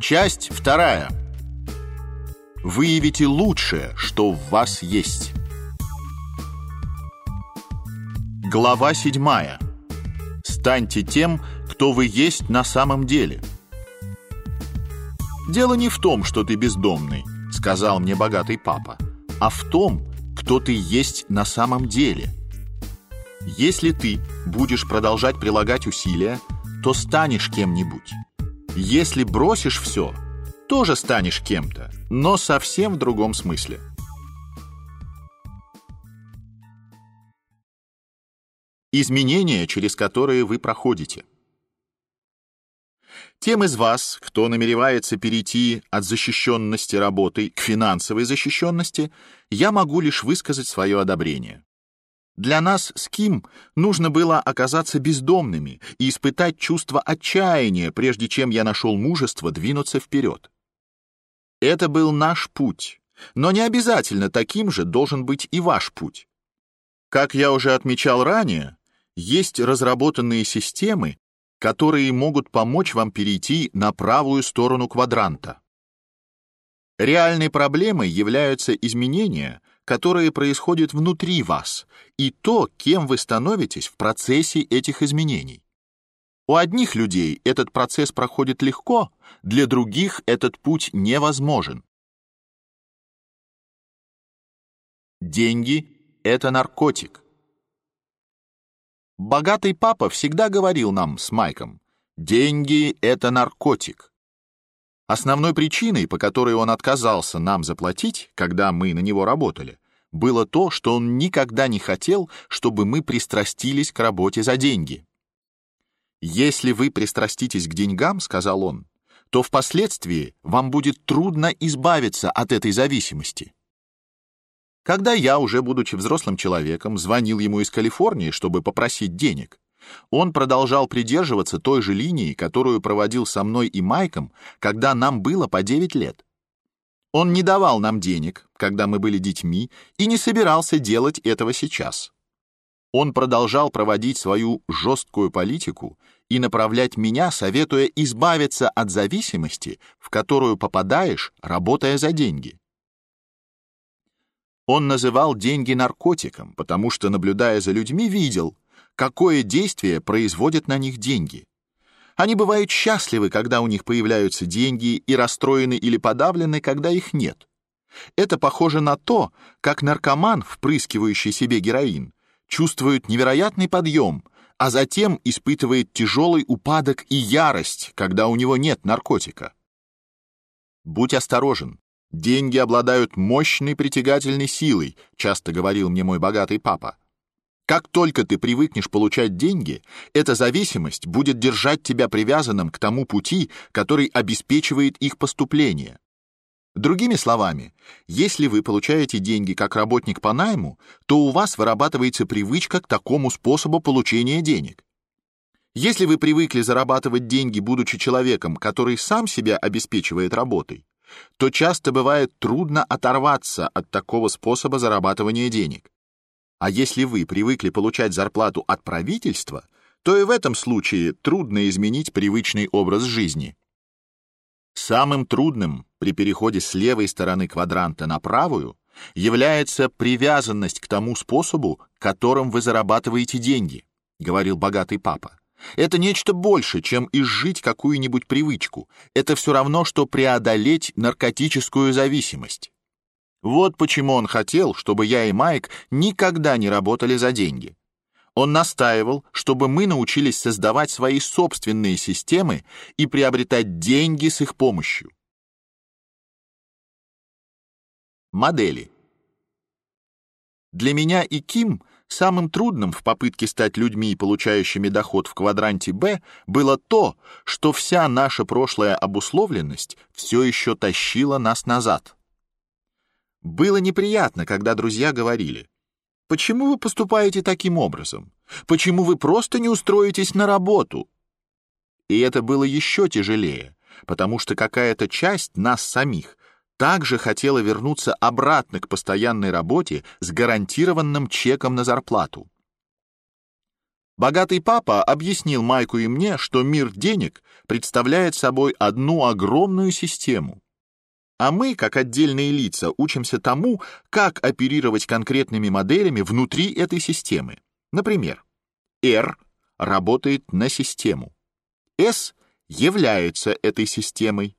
Часть вторая. Выявите лучшее, что в вас есть. Глава седьмая. Станьте тем, кто вы есть на самом деле. Дело не в том, что ты бездомный, сказал мне богатый папа, а в том, кто ты есть на самом деле. Если ты будешь продолжать прилагать усилия, то станешь кем-нибудь. Если бросишь все, тоже станешь кем-то, но совсем в другом смысле. Изменения, через которые вы проходите. Тем из вас, кто намеревается перейти от защищенности работы к финансовой защищенности, я могу лишь высказать свое одобрение. Для нас с Ким нужно было оказаться бездомными и испытать чувство отчаяния, прежде чем я нашел мужество двинуться вперед. Это был наш путь, но не обязательно таким же должен быть и ваш путь. Как я уже отмечал ранее, есть разработанные системы, которые могут помочь вам перейти на правую сторону квадранта. Реальной проблемой являются изменения, которые происходят внутри вас, и то, кем вы становитесь в процессе этих изменений. У одних людей этот процесс проходит легко, для других этот путь невозможен. Деньги — это наркотик. Богатый папа всегда говорил нам с Майком, деньги — это наркотик. Основной причиной, по которой он отказался нам заплатить, когда мы на него работали, было то, что он никогда не хотел, чтобы мы пристрастились к работе за деньги. «Если вы пристраститесь к деньгам, — сказал он, — то впоследствии вам будет трудно избавиться от этой зависимости. Когда я, уже будучи взрослым человеком, звонил ему из Калифорнии, чтобы попросить денег, он продолжал придерживаться той же линии, которую проводил со мной и Майком, когда нам было по 9 лет. Он не давал нам денег, когда мы были детьми, и не собирался делать этого сейчас. Он продолжал проводить свою жесткую политику и направлять меня, советуя избавиться от зависимости, в которую попадаешь, работая за деньги. Он называл деньги наркотиком, потому что, наблюдая за людьми, видел, какое действие производят на них деньги. Они бывают счастливы, когда у них появляются деньги, и расстроены или подавлены, когда их нет. Это похоже на то, как наркоман, впрыскивающий себе героин, чувствует невероятный подъем, а затем испытывает тяжелый упадок и ярость, когда у него нет наркотика. Будь осторожен. Деньги обладают мощной притягательной силой, часто говорил мне мой богатый папа. Как только ты привыкнешь получать деньги, эта зависимость будет держать тебя привязанным к тому пути, который обеспечивает их поступление. Другими словами, если вы получаете деньги как работник по найму, то у вас вырабатывается привычка к такому способу получения денег. Если вы привыкли зарабатывать деньги, будучи человеком, который сам себя обеспечивает работой, то часто бывает трудно оторваться от такого способа зарабатывания денег. А если вы привыкли получать зарплату от правительства, то и в этом случае трудно изменить привычный образ жизни. Самым трудным при переходе с левой стороны квадранта на правую является привязанность к тому способу, которым вы зарабатываете деньги, говорил богатый папа. Это нечто больше, чем изжить какую-нибудь привычку. Это все равно, что преодолеть наркотическую зависимость. Вот почему он хотел, чтобы я и Майк никогда не работали за деньги. Он настаивал, чтобы мы научились создавать свои собственные системы и приобретать деньги с их помощью. Модели. Для меня и Ким самым трудным в попытке стать людьми, получающими доход в квадранте Б, было то, что вся наша прошлая обусловленность все еще тащила нас назад. Было неприятно, когда друзья говорили, «Почему вы поступаете таким образом? Почему вы просто не устроитесь на работу?» И это было еще тяжелее, потому что какая-то часть нас самих также хотела вернуться обратно к постоянной работе с гарантированным чеком на зарплату. Богатый папа объяснил Майку и мне, что мир денег представляет собой одну огромную систему. А мы, как отдельные лица, учимся тому, как оперировать конкретными моделями внутри этой системы. Например, R работает на систему. S является этой системой.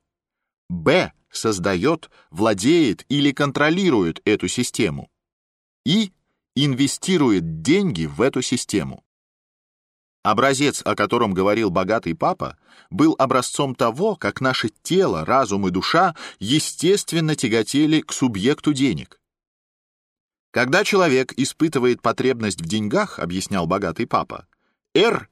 B создает, владеет или контролирует эту систему. И инвестирует деньги в эту систему. Образец, о котором говорил богатый папа, был образцом того, как наше тело, разум и душа естественно тяготели к субъекту денег. Когда человек испытывает потребность в деньгах, объяснял богатый папа, R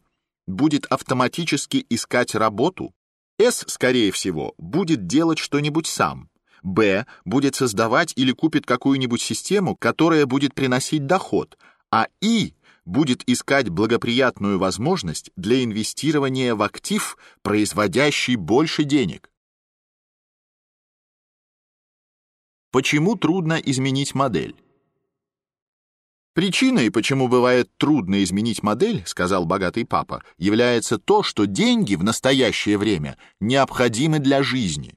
будет автоматически искать работу, S, скорее всего, будет делать что-нибудь сам, Б будет создавать или купит какую-нибудь систему, которая будет приносить доход, а И будет искать благоприятную возможность для инвестирования в актив, производящий больше денег. Почему трудно изменить модель? Причиной, почему бывает трудно изменить модель, сказал богатый папа, является то, что деньги в настоящее время необходимы для жизни.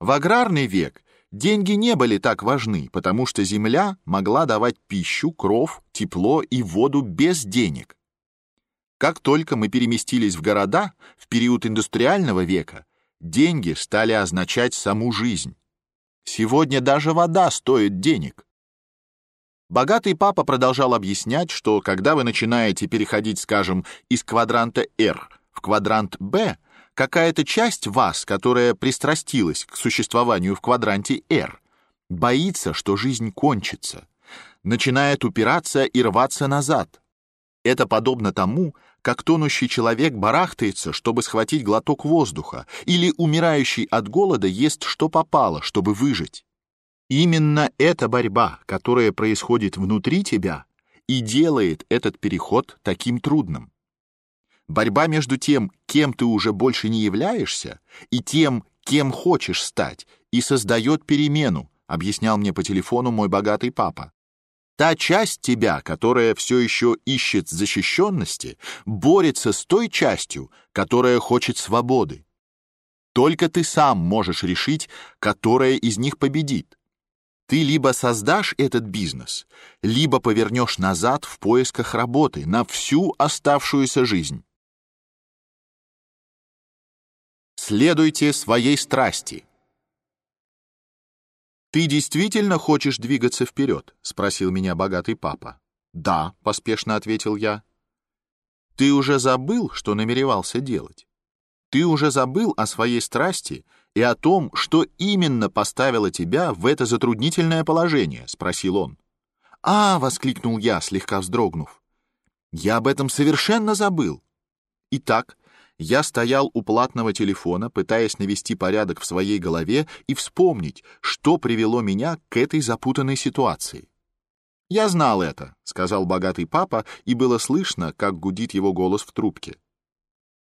В аграрный век деньги не были так важны, потому что земля могла давать пищу, кров, тепло и воду без денег. Как только мы переместились в города в период индустриального века, деньги стали означать саму жизнь. Сегодня даже вода стоит денег. Богатый папа продолжал объяснять, что когда вы начинаете переходить, скажем, из квадранта R в квадрант B, какая-то часть вас, которая пристрастилась к существованию в квадранте R, боится, что жизнь кончится, начинает упираться и рваться назад. Это подобно тому, как тонущий человек барахтается, чтобы схватить глоток воздуха, или умирающий от голода ест что попало, чтобы выжить. Именно эта борьба, которая происходит внутри тебя, и делает этот переход таким трудным. Борьба между тем, кем ты уже больше не являешься, и тем, кем хочешь стать, и создает перемену, объяснял мне по телефону мой богатый папа. Та часть тебя, которая все еще ищет защищенности, борется с той частью, которая хочет свободы. Только ты сам можешь решить, которая из них победит. Ты либо создашь этот бизнес, либо повернешь назад в поисках работы на всю оставшуюся жизнь. Следуйте своей страсти. Ты действительно хочешь двигаться вперед? – спросил меня богатый папа. Да, поспешно ответил я. Ты уже забыл, что намеревался делать? Ты уже забыл о своей страсти и о том, что именно поставило тебя в это затруднительное положение? – спросил он. А, воскликнул я, слегка вздрогнув. Я об этом совершенно забыл. Итак, я стоял у платного телефона, пытаясь навести порядок в своей голове и вспомнить, что привело меня к этой запутанной ситуации. «Я знал это», — сказал богатый папа, и было слышно, как гудит его голос в трубке.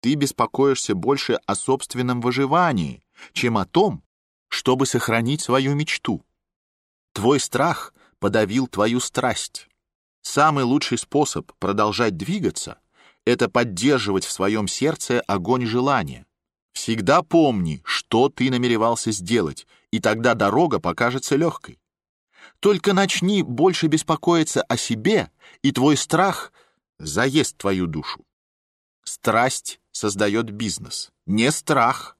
«Ты беспокоишься больше о собственном выживании, чем о том, чтобы сохранить свою мечту. Твой страх подавил твою страсть. Самый лучший способ продолжать двигаться — это поддерживать в своем сердце огонь желания. Всегда помни, что ты намеревался сделать, и тогда дорога покажется легкой. Только начни больше беспокоиться о себе, и твой страх заест твою душу. Страсть создает бизнес, не страх.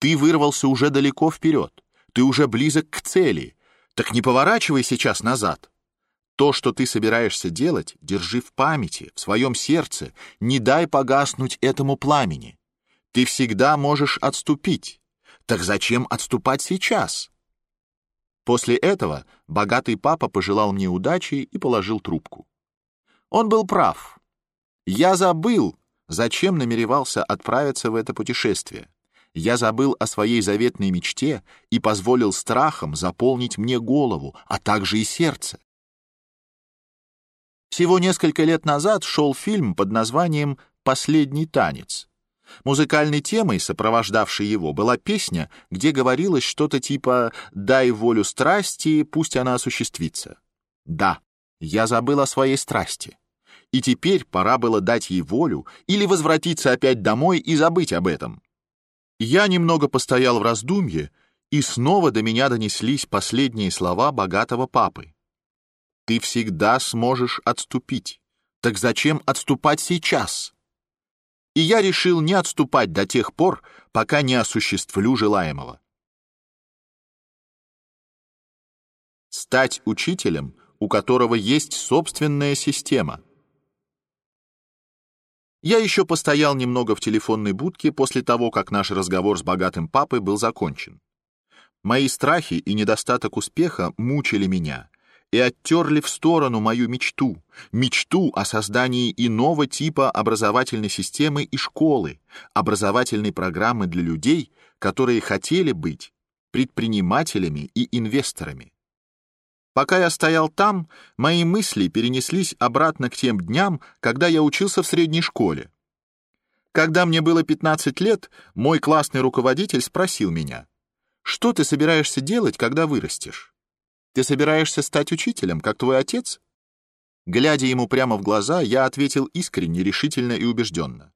Ты вырвался уже далеко вперед, ты уже близок к цели, так не поворачивай сейчас назад. То, что ты собираешься делать, держи в памяти, в своем сердце, не дай погаснуть этому пламени. Ты всегда можешь отступить. Так зачем отступать сейчас? После этого богатый папа пожелал мне удачи и положил трубку. Он был прав. Я забыл, зачем намеревался отправиться в это путешествие. Я забыл о своей заветной мечте и позволил страхам заполнить мне голову, а также и сердце. Всего несколько лет назад шел фильм под названием «Последний танец». Музыкальной темой, сопровождавшей его, была песня, где говорилось что-то типа «дай волю страсти, пусть она осуществится». Да, я забыл о своей страсти. и теперь пора было дать ей волю или возвратиться опять домой и забыть об этом. Я немного постоял в раздумье, и снова до меня донеслись последние слова богатого папы. «Ты всегда сможешь отступить. Так зачем отступать сейчас?» И я решил не отступать до тех пор, пока не осуществлю желаемого. Стать учителем, у которого есть собственная система. Я еще постоял немного в телефонной будке после того, как наш разговор с богатым папой был закончен. Мои страхи и недостаток успеха мучили меня и оттерли в сторону мою мечту, мечту о создании иного типа образовательной системы и школы, образовательной программы для людей, которые хотели быть предпринимателями и инвесторами. Пока я стоял там, мои мысли перенеслись обратно к тем дням, когда я учился в средней школе. Когда мне было 15 лет, мой классный руководитель спросил меня, что ты собираешься делать, когда вырастешь? Ты собираешься стать учителем, как твой отец? Глядя ему прямо в глаза, я ответил искренне, решительно и убежденно.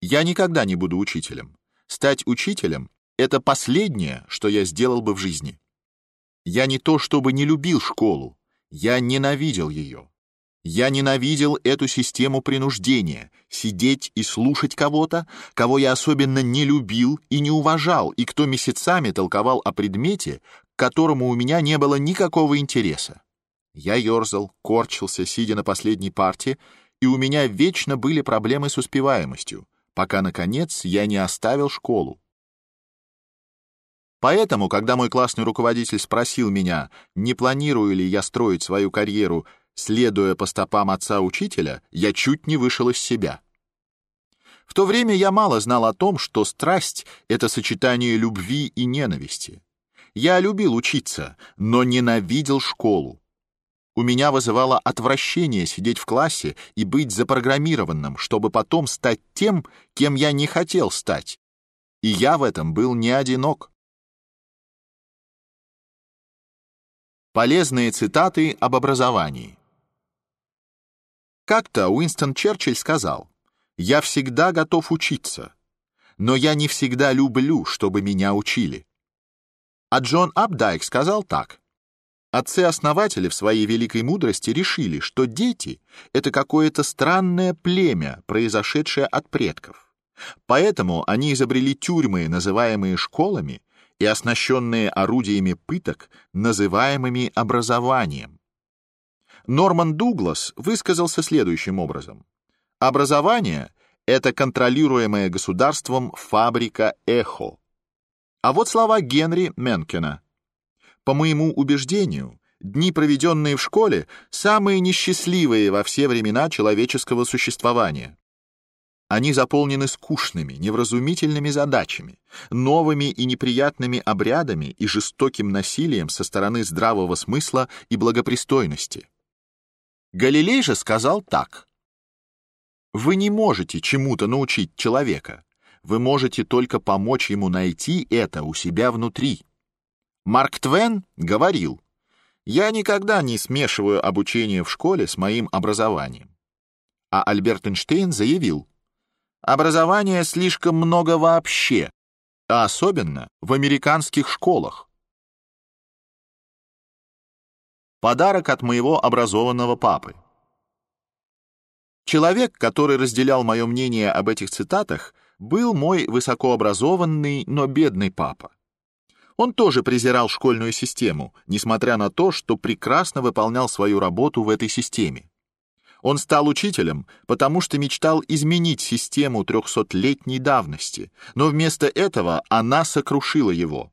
Я никогда не буду учителем. Стать учителем — это последнее, что я сделал бы в жизни. Я не то чтобы не любил школу, я ненавидел ее. Я ненавидел эту систему принуждения, сидеть и слушать кого-то, кого я особенно не любил и не уважал, и кто месяцами толковал о предмете, которому у меня не было никакого интереса. Я ерзал, корчился, сидя на последней парте, и у меня вечно были проблемы с успеваемостью, пока, наконец, я не оставил школу. Поэтому, когда мой классный руководитель спросил меня, не планирую ли я строить свою карьеру Следуя по стопам отца-учителя, я чуть не вышел из себя. В то время я мало знал о том, что страсть — это сочетание любви и ненависти. Я любил учиться, но ненавидел школу. У меня вызывало отвращение сидеть в классе и быть запрограммированным, чтобы потом стать тем, кем я не хотел стать. И я в этом был не одинок. Полезные цитаты об образовании. Как-то Уинстон Черчилль сказал, «Я всегда готов учиться, но я не всегда люблю, чтобы меня учили». А Джон Апдайк сказал так, Отцы-основатели в своей великой мудрости решили, что дети — это какое-то странное племя, произошедшее от предков. Поэтому они изобрели тюрьмы, называемые школами, и оснащенные орудиями пыток, называемыми образованием. Норман Дуглас высказался следующим образом. Образование — это контролируемая государством фабрика эхо. А вот слова Генри Менкена. По моему убеждению, дни, проведенные в школе, самые несчастливые во все времена человеческого существования. Они заполнены скучными, невразумительными задачами, новыми и неприятными обрядами и жестоким насилием со стороны здравого смысла и благопристойности. Галилей же сказал так. Вы не можете чему-то научить человека. Вы можете только помочь ему найти это у себя внутри. Марк Твен говорил, «Я никогда не смешиваю обучение в школе с моим образованием». А Альберт Эйнштейн заявил, «Образования слишком много вообще, а особенно в американских школах. Подарок от моего образованного папы. Человек, который разделял мое мнение об этих цитатах, был мой высокообразованный, но бедный папа. Он тоже презирал школьную систему, несмотря на то, что прекрасно выполнял свою работу в этой системе. Он стал учителем, потому что мечтал изменить систему трехсотлетней давности, но вместо этого она сокрушила его.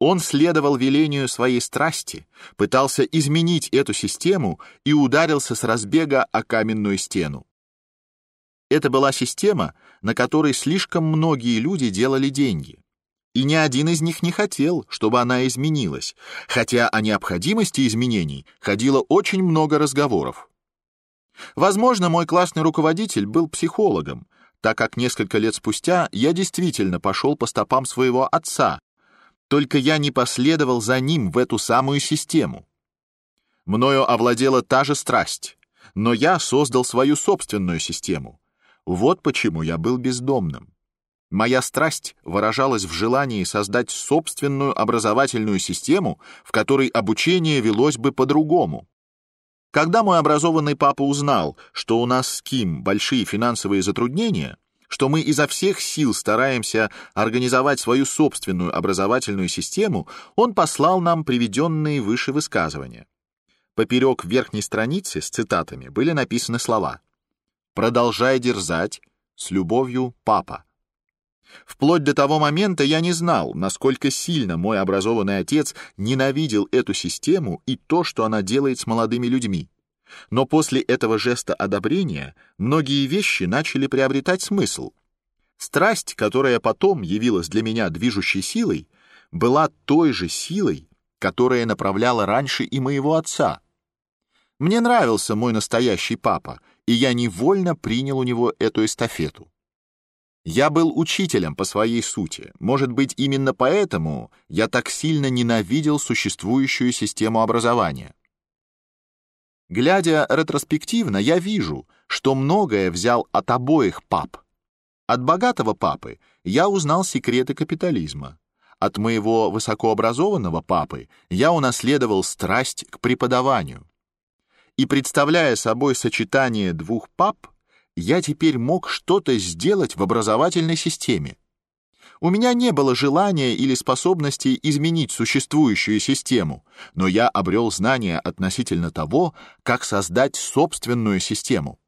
Он следовал велению своей страсти, пытался изменить эту систему и ударился с разбега о каменную стену. Это была система, на которой слишком многие люди делали деньги. И ни один из них не хотел, чтобы она изменилась, хотя о необходимости изменений ходило очень много разговоров. Возможно, мой классный руководитель был психологом, так как несколько лет спустя я действительно пошел по стопам своего отца, только я не последовал за ним в эту самую систему. Мною овладела та же страсть, но я создал свою собственную систему. Вот почему я был бездомным. Моя страсть выражалась в желании создать собственную образовательную систему, в которой обучение велось бы по-другому. Когда мой образованный папа узнал, что у нас с Ким большие финансовые затруднения, что мы изо всех сил стараемся организовать свою собственную образовательную систему, он послал нам приведенные выше высказывания. Поперек верхней страницы с цитатами были написаны слова «Продолжай дерзать, с любовью, папа». Вплоть до того момента я не знал, насколько сильно мой образованный отец ненавидел эту систему и то, что она делает с молодыми людьми. Но после этого жеста одобрения многие вещи начали приобретать смысл. Страсть, которая потом явилась для меня движущей силой, была той же силой, которая направляла раньше и моего отца. Мне нравился мой настоящий папа, и я невольно принял у него эту эстафету. Я был учителем по своей сути. Может быть, именно поэтому я так сильно ненавидел существующую систему образования. Глядя ретроспективно, я вижу, что многое взял от обоих пап. От богатого папы я узнал секреты капитализма. От моего высокообразованного папы я унаследовал страсть к преподаванию. И представляя собой сочетание двух пап, я теперь мог что-то сделать в образовательной системе. У меня не было желания или способности изменить существующую систему, но я обрел знания относительно того, как создать собственную систему.